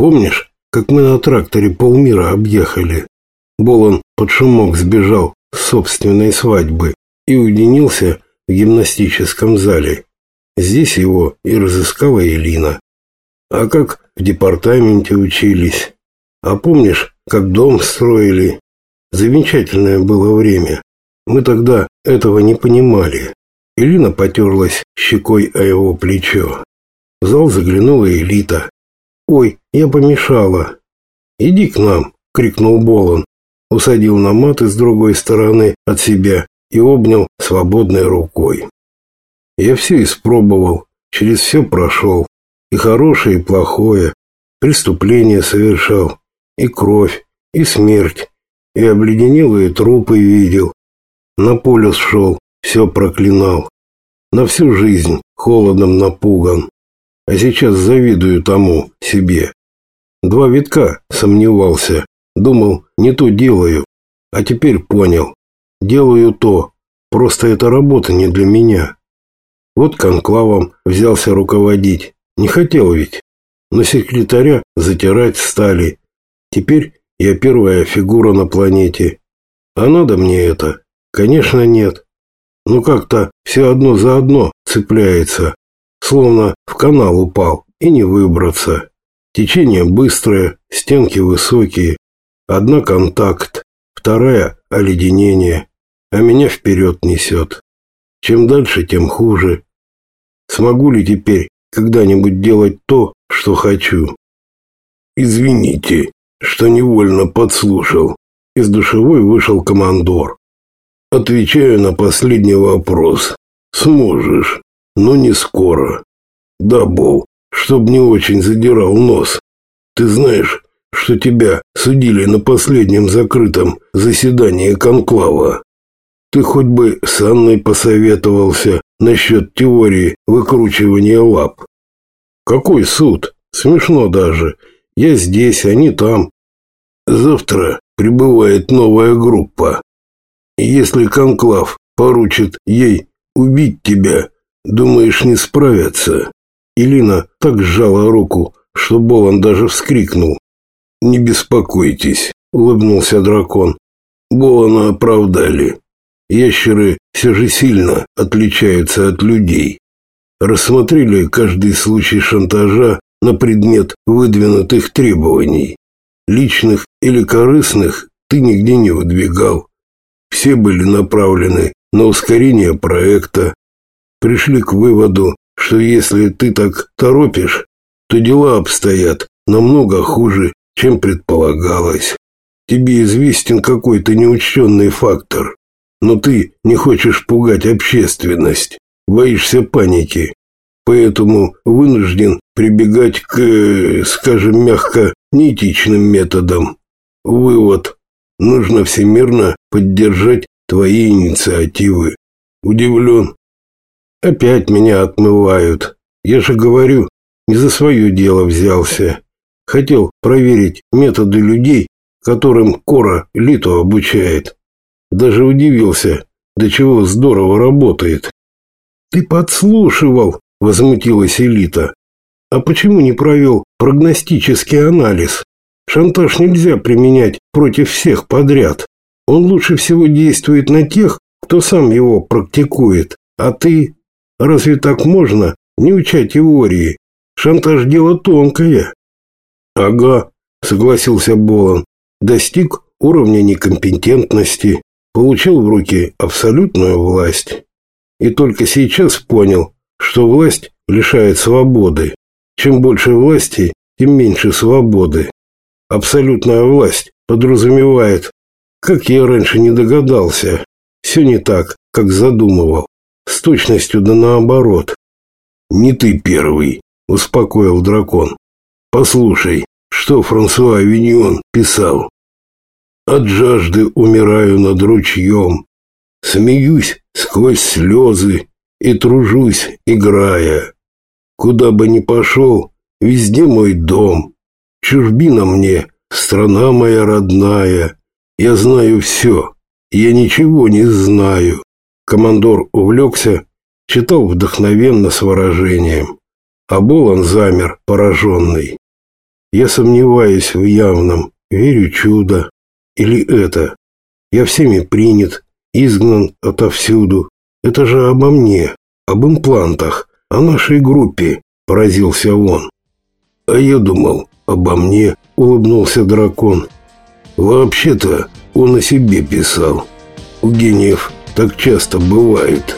Помнишь, как мы на тракторе полмира объехали? Болон под шумок сбежал с собственной свадьбы и уединился в гимнастическом зале. Здесь его и разыскала Элина. А как в департаменте учились? А помнишь, как дом строили? Замечательное было время. Мы тогда этого не понимали. Элина потерлась щекой о его плечо. В зал заглянула Элита. «Ой, я помешала». «Иди к нам», — крикнул Болон. Усадил на маты с другой стороны от себя и обнял свободной рукой. Я все испробовал, через все прошел. И хорошее, и плохое. Преступление совершал. И кровь, и смерть. И обледенелые трупы видел. На поле шел, все проклинал. На всю жизнь холодом напуган. А сейчас завидую тому себе. Два витка сомневался. Думал, не то делаю. А теперь понял. Делаю то. Просто эта работа не для меня. Вот конклавом взялся руководить. Не хотел ведь. Но секретаря затирать стали. Теперь я первая фигура на планете. А надо мне это? Конечно, нет. Но как-то все одно за одно цепляется. Словно в канал упал и не выбраться. Течение быстрое, стенки высокие. Одна контакт, вторая оледенение, а меня вперед несет. Чем дальше, тем хуже. Смогу ли теперь когда-нибудь делать то, что хочу? Извините, что невольно подслушал. Из душевой вышел командор. Отвечаю на последний вопрос. Сможешь, но не скоро. Да, Бол, чтоб не очень задирал нос. Ты знаешь, что тебя судили на последнем закрытом заседании конклава. Ты хоть бы с Анной посоветовался насчет теории выкручивания лап. Какой суд? Смешно даже. Я здесь, они там. Завтра прибывает новая группа. Если конклав поручит ей убить тебя, думаешь, не справятся? Илина так сжала руку, что Болон даже вскрикнул. «Не беспокойтесь», — улыбнулся дракон. «Болона оправдали. Ящеры все же сильно отличаются от людей. Рассмотрели каждый случай шантажа на предмет выдвинутых требований. Личных или корыстных ты нигде не выдвигал. Все были направлены на ускорение проекта. Пришли к выводу, что если ты так торопишь, то дела обстоят намного хуже, чем предполагалось. Тебе известен какой-то неучтенный фактор, но ты не хочешь пугать общественность, боишься паники, поэтому вынужден прибегать к, скажем мягко, неэтичным методам. Вывод. Нужно всемирно поддержать твои инициативы. Удивлен. Опять меня отмывают. Я же говорю, не за свое дело взялся. Хотел проверить методы людей, которым Кора Лито обучает. Даже удивился, до чего здорово работает. «Ты подслушивал!» – возмутилась Элита. «А почему не провел прогностический анализ? Шантаж нельзя применять против всех подряд. Он лучше всего действует на тех, кто сам его практикует. А ты? Разве так можно, не уча теории? Шантаж – дело тонкое». Ага, согласился Болон. Достиг уровня некомпетентности, получил в руки абсолютную власть. И только сейчас понял, что власть лишает свободы. Чем больше власти, тем меньше свободы. Абсолютная власть подразумевает, как я раньше не догадался, все не так, как задумывал, с точностью да наоборот. «Не ты первый», — успокоил дракон. Послушай, что Франсуа Авиньон писал. От жажды умираю над ручьем, Смеюсь сквозь слезы и тружусь, играя. Куда бы ни пошел, везде мой дом. Чужбина мне, страна моя родная. Я знаю все, я ничего не знаю. Командор увлекся, читал вдохновенно с выражением. А Болон замер, пораженный. Я сомневаюсь в явном, верю чудо. Или это? Я всеми принят, изгнан отовсюду. Это же обо мне, об имплантах, о нашей группе, поразился он. А я думал, обо мне, улыбнулся дракон. Вообще-то он о себе писал. У гениев так часто бывает.